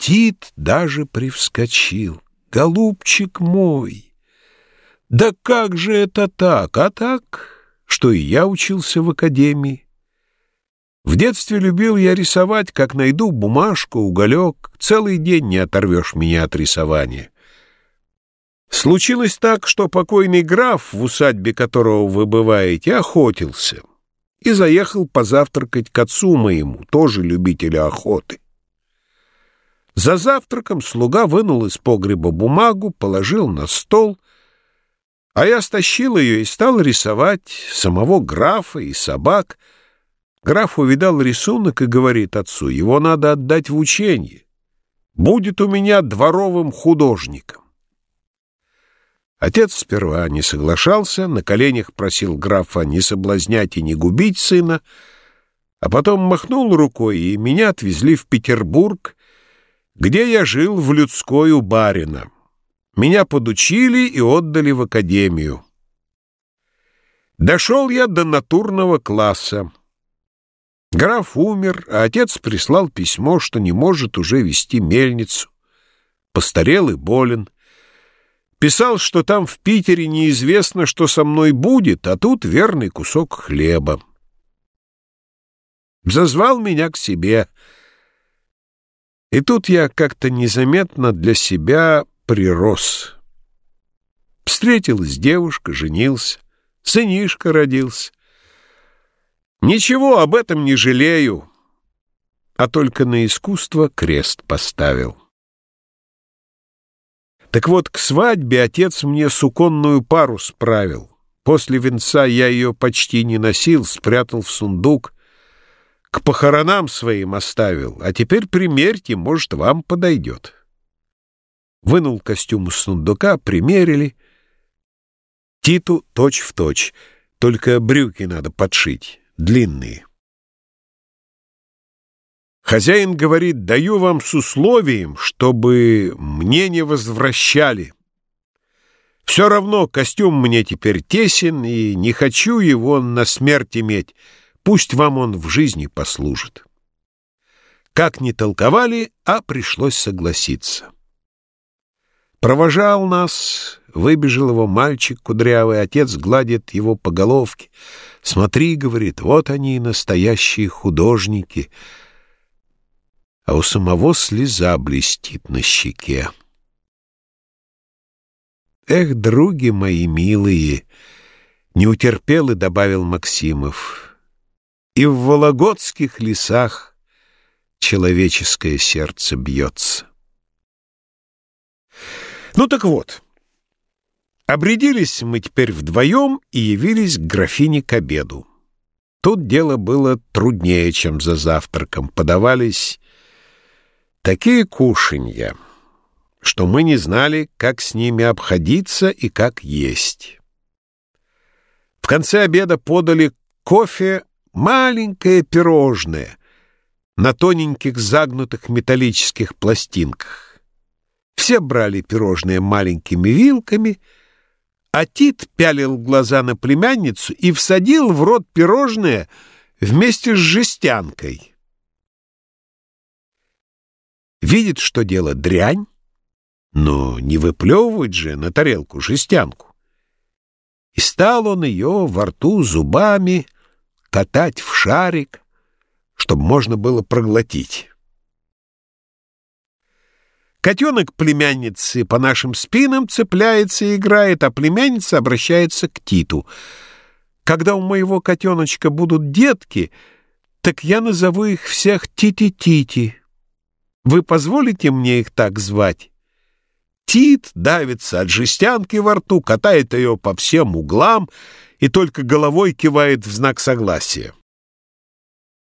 Тит даже привскочил. «Голубчик мой! Да как же это так? А так, что и я учился в академии. В детстве любил я рисовать, как найду бумажку, уголек. Целый день не оторвешь меня от рисования. Случилось так, что покойный граф, в усадьбе которого вы бываете, охотился и заехал позавтракать к отцу моему, тоже любителю охоты. За завтраком слуга вынул из погреба бумагу, положил на стол, а я стащил ее и стал рисовать самого графа и собак. Граф увидал рисунок и говорит отцу, его надо отдать в учение. Будет у меня дворовым художником. Отец сперва не соглашался, на коленях просил графа не соблазнять и не губить сына, а потом махнул рукой, и меня отвезли в Петербург, где я жил в людской у барина. Меня подучили и отдали в академию. Дошел я до натурного класса. Граф умер, а отец прислал письмо, что не может уже вести мельницу. Постарел и болен. Писал, что там в Питере неизвестно, что со мной будет, а тут верный кусок хлеба. Зазвал меня к себе. И тут я как-то незаметно для себя прирос. Встретилась девушка, женился, сынишка родился. Ничего об этом не жалею, а только на искусство крест поставил. Так вот, к свадьбе отец мне суконную пару справил. После венца я ее почти не носил, спрятал в сундук. К похоронам своим оставил, а теперь примерьте, может, вам подойдет. Вынул костюм из сундука, примерили. Титу точь в точь, только брюки надо подшить, длинные. Хозяин говорит, даю вам с условием, чтобы мне не возвращали. Все равно костюм мне теперь тесен, и не хочу его на смерть иметь. Пусть вам он в жизни послужит. Как не толковали, а пришлось согласиться. Провожал нас, выбежал его мальчик кудрявый, отец гладит его по головке. «Смотри, — говорит, — вот они, настоящие художники» а у самого слеза блестит на щеке. «Эх, други мои милые!» — не утерпел и добавил Максимов. «И в вологодских лесах человеческое сердце бьется». Ну так вот, обрядились мы теперь вдвоем и явились к графине к обеду. Тут дело было труднее, чем за завтраком. Подавались Такие кушанья, что мы не знали, как с ними обходиться и как есть. В конце обеда подали кофе маленькое пирожное на тоненьких загнутых металлических пластинках. Все брали пирожное маленькими вилками, а Тит пялил глаза на племянницу и всадил в рот пирожное вместе с жестянкой. Видит, что дело дрянь, но не выплевывать же на тарелку жестянку. И стал он ее во рту зубами катать в шарик, чтобы можно было проглотить. Котенок племянницы по нашим спинам цепляется и играет, а племянница обращается к Титу. Когда у моего котеночка будут детки, так я назову их всех Тити-Тити. Вы позволите мне их так звать? Тит давится от жестянки во рту, катает ее по всем углам и только головой кивает в знак согласия.